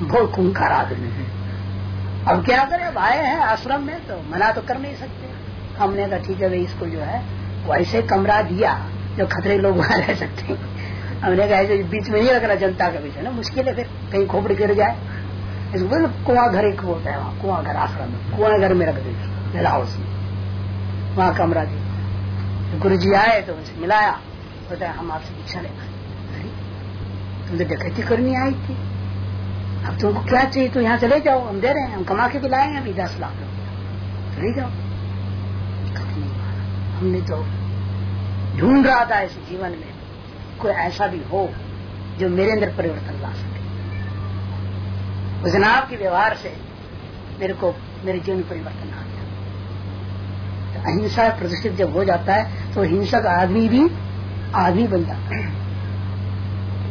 बहुत खूंखार आदमी है। अब क्या करें, अब आए हैं आश्रम में तो मना तो कर नहीं सकते। हमने कहा, ठीक है भाई, इसको जो है वैसे कमरा दिया, जो खतरे लोग वहाँ रह सकते हमने कहा बीच में नहीं रखना, जनता का है ना, मुश्किल है फिर, कहीं खोपड़ी गिर जाए। इसको कुआ घर एक होता है वहाँ कुआ घर आश्रम में कुआ घर में रख दीजिए हाउस में वहाँ कमरा दिया गुरु जी आए तो उनसे मिलाया। बताया हम आपसे भिक्षा लेना तुम तो डकैती करनी आई थी? अब तुमको क्या चाहिए? तो यहाँ चले जाओ, हम दे रहे हैं, हम कमा के भी लाएँगे अभी दस लाख रुपया चले जाओ। हमने तो ढूंढ रहा था इस जीवन में, कोई ऐसा भी हो जो मेरे अंदर परिवर्तन ला सके। उस के व्यवहार से मेरे को, मेरे जीवन में परिवर्तन आ गया। तो अहिंसा प्रतिष्ठित जब हो जाता है तो हिंसक आदमी भी आदमी बन जाता है।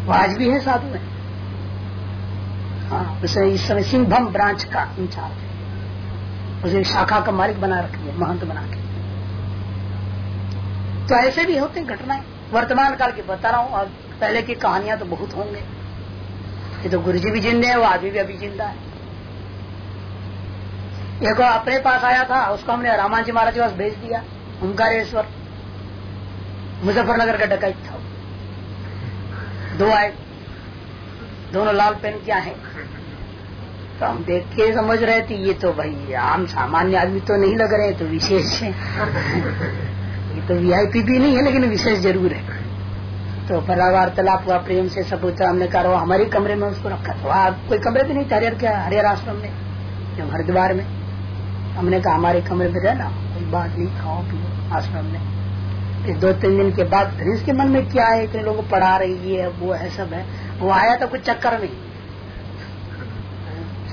आज भी है, साधु है। हाँ उसे इस समय सिंहभम ब्रांच का इंचार्ज है। उसे शाखा का मालिक बना रखी है, महंत बना के। तो ऐसे भी होते घटनाएँ। वर्तमान काल की बता रहा हूँ, और पहले की कहानियाँ तो बहुत होंगे। ये तो गुरु जी भी जिंदे है, वो आदमी भी अभी ज़िंदा है। एक अपने पास आया था, उसको हमने रामान जी महाराज के पास भेज दिया, ओंकारेश्वर। मुजफ्फरनगर का डकैत था दो आए, दोनों लाल पेन क्या है तो हम देख के समझ रहे थे, ये तो भाई, आम सामान्य आदमी तो नहीं लग रहे तो विशेष है। ये तो वीआईपी भी नहीं है, लेकिन विशेष ज़रूर है। तो बड़ा वार्तालाप हुआ, प्रेम से सब पूछा हमने कहा हमारे कमरे में उसको रखा था। वहाँ, कोई कमरे भी नहीं था? हरियर क्या हरियर आश्रम में हरिद्वार में। हमने कहा, हमारे कमरे में रहना, कोई बात नहीं, खाओ, पियो, आश्रम में। फिर दो तीन दिन के बाद, फिर इसके मन में क्या है, इतने लोग पढ़ा रही है वो है, सब है, वो आया तो कुछ चक्कर में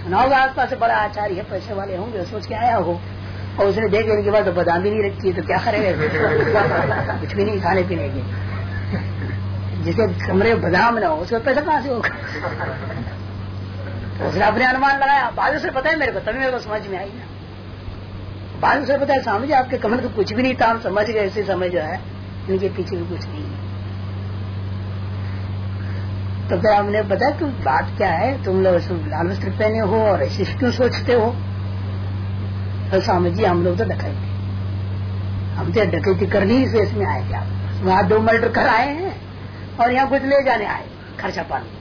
सुना होगा आस पास बड़ा आचार्य है, पैसे वाले होंगे सोच के आया हो। और उसने देख लेने के बाद तो बादाम नहीं रखी तो क्या करेगा? कुछ भी नहीं, खाने पीने की। जिसे कमरे बादाम ना हो, उसका पैसा कहाँ से होगा? तो उसने अपने अनुमान लगाया। बाद से पता है मेरे को, तभी मेरे को समझ में आई। ना बाद से पता है स्वामी आपके कमरे तो कुछ भी नहीं था, हम समझ गए, ऐसे समय जो है। इनके पीछे भी कुछ नहीं तो फिर हमने बताया कि बात क्या है? तुम लोग लाल वस्त्र पहने हो और ऐसे क्यों सोचते हो? तो स्वामी जी, हम लोग तो डकैते हम तो डकैती करनी इस वेश में आए क्या? वहाँ दो मर्डर कर आए हैं। और यहाँ कुछ ले जाने आए, खर्चा पानी।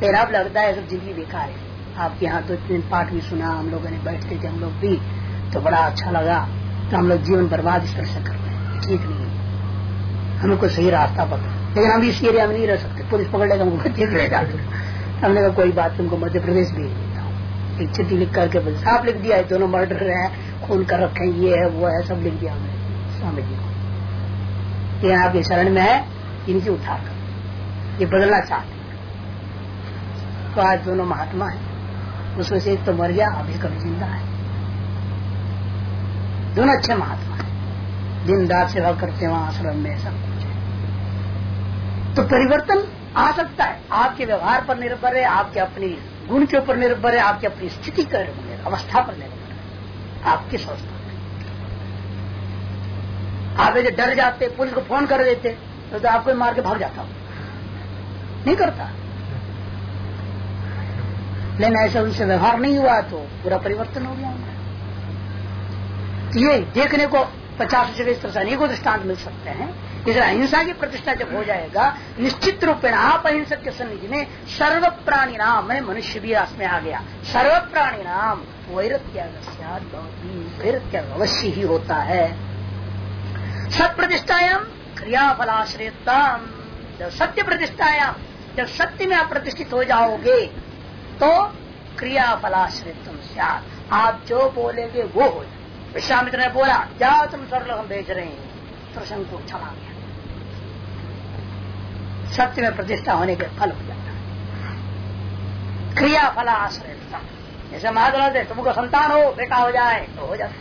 फिर अब लगता है, सब ज़िंदगी बेकार है। आपके यहाँ दो तीन पाठ भी सुना, हम लोगों ने बैठते थे, हम लोग भी तो बड़ा अच्छा लगा। तो हम लोग जीवन बर्बाद इस तरह से कर रहे हैं, ठीक नहीं है। हमें कोई सही रास्ता पकड़, लेकिन हम इस एरिया में नहीं रह सकते। पुलिस पकड़ लेगा, हमको ठीक रह जाते हमने कहा, कोई बात तुमको मध्य प्रदेश भेज देता हूँ। एक चिट्ठी लिख करके साफ़ लिख दिया है, दोनों मर्डर है, खून कर रखे ये है, वो है, सब लिख दिया हमने। स्वामी जी को। ये आपके शरण में है, इनकी उद्धार कर। ये बदलना चाहते तो आज दोनों महात्मा है। उसमें से एक तो मर गया, अभी कभी ज़िंदा है। दोनों अच्छे महात्मा है। दिन रात सेवा करते वहाँ आश्रम में सब कुछ है। तो परिवर्तन आ सकता है। आपके व्यवहार पर निर्भर है, आपके अपनी गुण के ऊपर निर्भर है, आपकी अपनी स्थिति पर अवस्था पर निर्भर है। आपकी संस्था आप जो डर जाते पुलिस को फ़ोन कर देते तो, तो आपको मार के भाग जाता नहीं करता। लेकिन ऐसा उनसे व्यवहार नहीं हुआ तो पूरा परिवर्तन हो गया ये देखने को पचास जगह इस तरह से अनेकों दृष्टांत मिल सकते हैं इसलिए अहिंसा की प्रतिष्ठा जब हो जाएगा निश्चित रूप में आप अहिंसक के सन्निधि में सर्व प्राणी नाम मैंने मनुष्य भी में आ गया सर्व प्राणी नाम वैरत्याग अवश्य ही होता है। सत प्रतिष्ठायाम जब सत्य प्रतिष्ठायाम जब सत्य में आप प्रतिष्ठित हो जाओगे तो क्रियाफलाश्रित आप जो बोलेंगे, वो हो जाए। विश्वामित्र ने बोला जाओ तुम स्वर्ग हम भेज रहे हैं। तो शंकु चला गया सत्य में प्रतिष्ठा होने के फल हो जाता है। क्रिया फला आश्रय जैसे दे तुमको संतान हो बेटा हो जाए तो हो जाता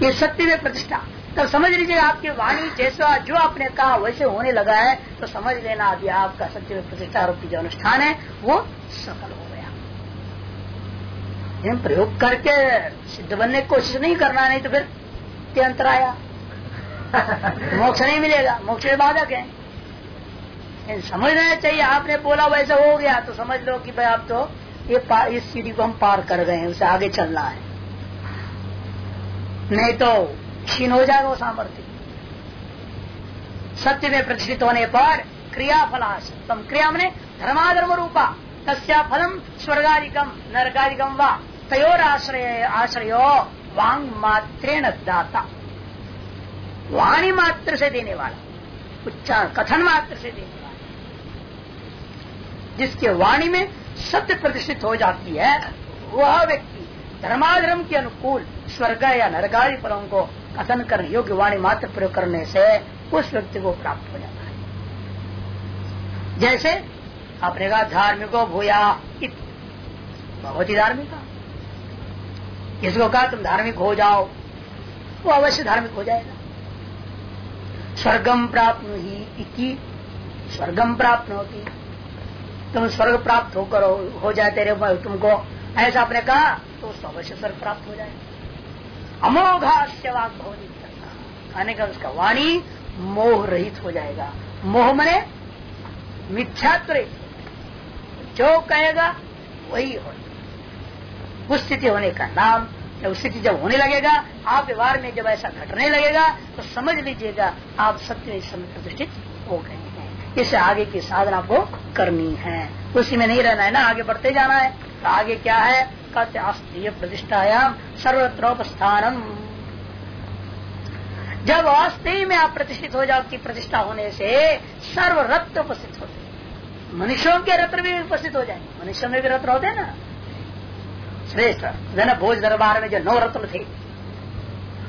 ये सत्य में प्रतिष्ठा। तब समझ लीजिए आपकी वाणी जैसा जो आपने कहा, वैसे होने लगा है तो समझ लेना अभी आपका सत्य में प्रतिष्ठा रूपी जो अनुष्ठान है, वो सफल हो गया। प्रयोग करके सिद्ध बनने की कोशिश नहीं करना, नहीं तो फिर अंतर आया। मोक्ष नहीं मिलेगा, मोक्ष में बाधक है। समझना चाहिए, आपने बोला वैसा हो गया तो समझ लो कि भाई आप तो ये इस सीढ़ी को हम पार कर गए हैं, उसे आगे चलना है। नहीं तो क्षीण हो जाएगा वो सामर्थ्य। सत्य में प्रतिष्ठित होने पर क्रिया फलाश तम क्रिया मैंने धर्माधर्म रूपा, तस्या फलम स्वर्गाधिकम नरकाधिकम व, तयोर आश्रय, आश्रयो, वांग मात्रेण दाता। वाणी मात्र से देने वाला उच्चार कथन मात्र से देने वाला। जिसके वाणी में सत्य प्रतिष्ठित हो जाती है, वह व्यक्ति धर्माधर्म के अनुकूल स्वर्ग या नरगारी फलों को कथन कर योग्य वाणी मात्र प्रयोग करने से उस व्यक्ति को प्राप्त हो जाता है। जैसे आपने कहा धार्मिको भूया बहुत ही धार्मिक इसको कहा तुम धार्मिक हो जाओ, वो अवश्य धार्मिक हो जाएगा। स्वर्गम प्राप्त ही स्वर्गम प्राप्त होती। तुम स्वर्ग प्राप्त होकर हो जाए तेरे तुमको। ऐसा आपने कहा तो अवश्य स्वर्ग प्राप्त हो जाए। अमोघास्य वाक कहने का उसका वाणी मोह रहित हो जाएगा। मोह मने मिथ्यात्व जो कहेगा, वही हो उस स्थिति होने का नाम जब स्थिति जब होने लगेगा, आप व्यवहार में जब ऐसा घटने लगेगा तो समझ लीजिएगा, आप सत्य प्रतिष्ठित हो गए हैं। इसे आगे की साधना आपको करनी है। उसी में नहीं रहना है ना, आगे बढ़ते जाना है। तो आगे क्या है? कहते अस्त्रीय प्रतिष्ठायाम सर्वत्रोपस्थानम। जब अस्थि में आप प्रतिष्ठित हो की प्रतिष्ठा होने से सर्वरत्न उपस्थित होते। मनुष्यों के रत्न भी उपस्थित हो जाएँगे। मनुष्यों में भी रत्न होते ना? श्रेष्ठ। धन भोज दरबार में जो नौ रत्न थे,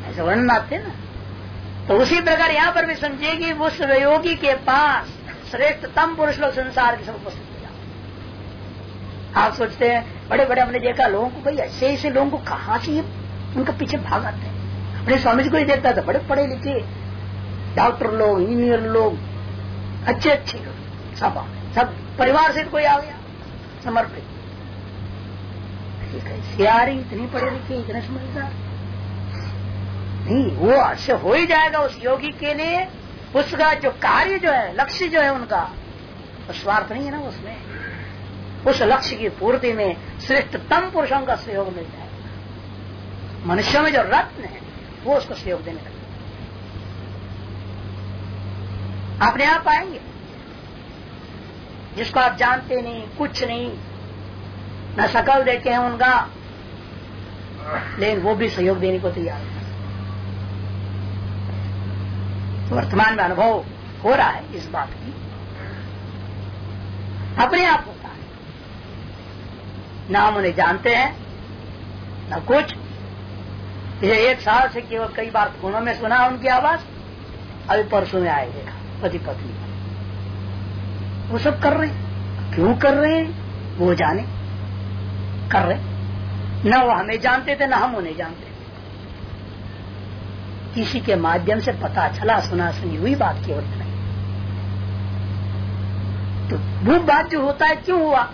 ऐसे वर्णन आते ना? तो उसी प्रकार यहाँ पर भी समझिए कि उस योगी के पास श्रेष्ठतम पुरुष लोग संसार के सब उपस्थित हो जाते आप सोचते हैं बड़े बड़े हमने देखा, लोगों को भाई ऐसे ऐसे लोगों को कहा से उनका पीछे भाग आते हैं? अपने स्वामी जी को ही देखता था, बड़े पढ़े लिखे डॉक्टर लोग, इंजीनियर लोग अच्छे अच्छे लोग, सब सब परिवार से कोई आ गया, समर्पित। आ रही इतनी पढ़े लिखे, इतने समझदार। नहीं, वो अवश्य हो ही जाएगा उस योगी के लिए। उसका जो कार्य जो है, लक्ष्य जो है उनका स्वार्थ नहीं है ना उसमें। उस लक्ष्य की पूर्ति में श्रेष्ठतम पुरुषों का सहयोग मिल जाएगा मनुष्यों में जो रत्न है, वो उसको सहयोग देने लगेगा अपने आप आएँगे। जिसको आप जानते नहीं, कुछ नहीं, न शकल देखे हैं उनका, लेकिन वो भी सहयोग देने को तैयार है। वर्तमान में अनुभव हो रहा है इस बात की। अपने आप होता न हम उन्हें जानते हैं, न कुछ। ये एक साल से केवल कई बार फोनों में सुना उनकी आवाज़, अभी परसों में आए देखा, पति पत्नी। वो सब कर रहे क्यों कर रहे हैं? वो जाने। कर रहे न वो हमें जानते थे, न हम उन्हें जानते थे। किसी के माध्यम से पता चला, सुना सुनी हुई बात केवल नहीं तो वो बात जो होता है, क्यों हुआ?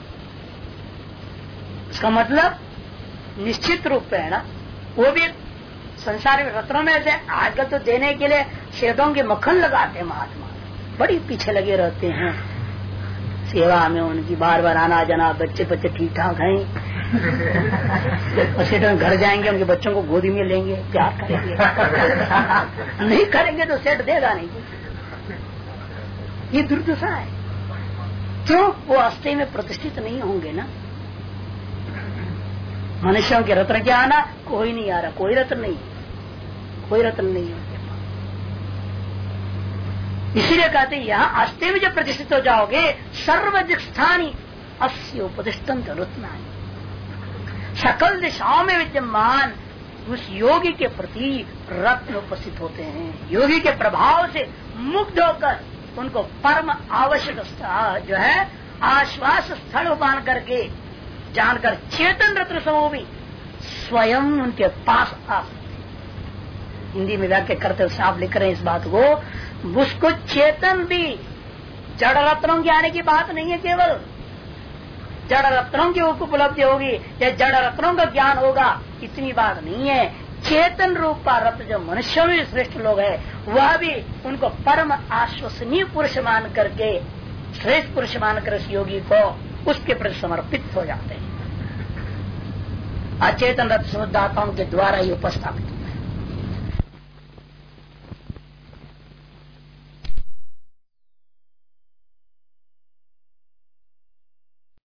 उसका मतलब निश्चित रूप है ना, वो भी संसार के रत्नों में से आजकल तो देने के लिए शेदों के मक्खन लगाते महात्मा। बड़ी पीछे लगे रहते हैं। सेवा में उनकी बार बार आना जाना बच्चे बच्चे ठीक ठाक हैं घर जाएँगे, उनके बच्चों को गोदी में लेंगे, प्यार करेंगे। नहीं करेंगे तो सेठ देगा नहीं। ये दुर्दशा है। क्यों? वो अस्थि में प्रतिष्ठित नहीं होंगे ना। मनुष्यों के रत्न क्या आना? कोई नहीं आ रहा, कोई रत्न नहीं। कोई रत्न नहीं है इसीलिए कहते यहाँ अस्थि में जब प्रतिष्ठित हो जाओगे सर्वधिक स्थानी अस्य उपदिष्टम रत्ना सकल दिशाओं में विद्यमान उस योगी के प्रति रत्न उपस्थित होते हैं। योगी के प्रभाव से मुग्ध होकर उनको परम आवश्यक जो है, आश्वास स्थल मान करके जानकर चेतन रत्न समूह भी स्वयं उनके पास आ। हिंदी में व्याख्या करते हुए साफ़ लिख रहे हैं इस बात को उसको चेतन भी जड़ रत्नों की आने की बात नहीं है केवल। जड़ रत्नों की उपलब्धि होगी, या जड़ रत्नों का ज्ञान होगा, इतनी बात नहीं है। चेतन रूप का रत्न जो मनुष्य में श्रेष्ठ लोग है, वह भी उनको परम आश्वसनीय पुरुष मान करके श्रेष्ठ पुरुष मानकर योगी को उसके प्रति समर्पित हो जाते हैं। अचेतन रथ शुद्धाताओं के द्वारा ही उपस्थापित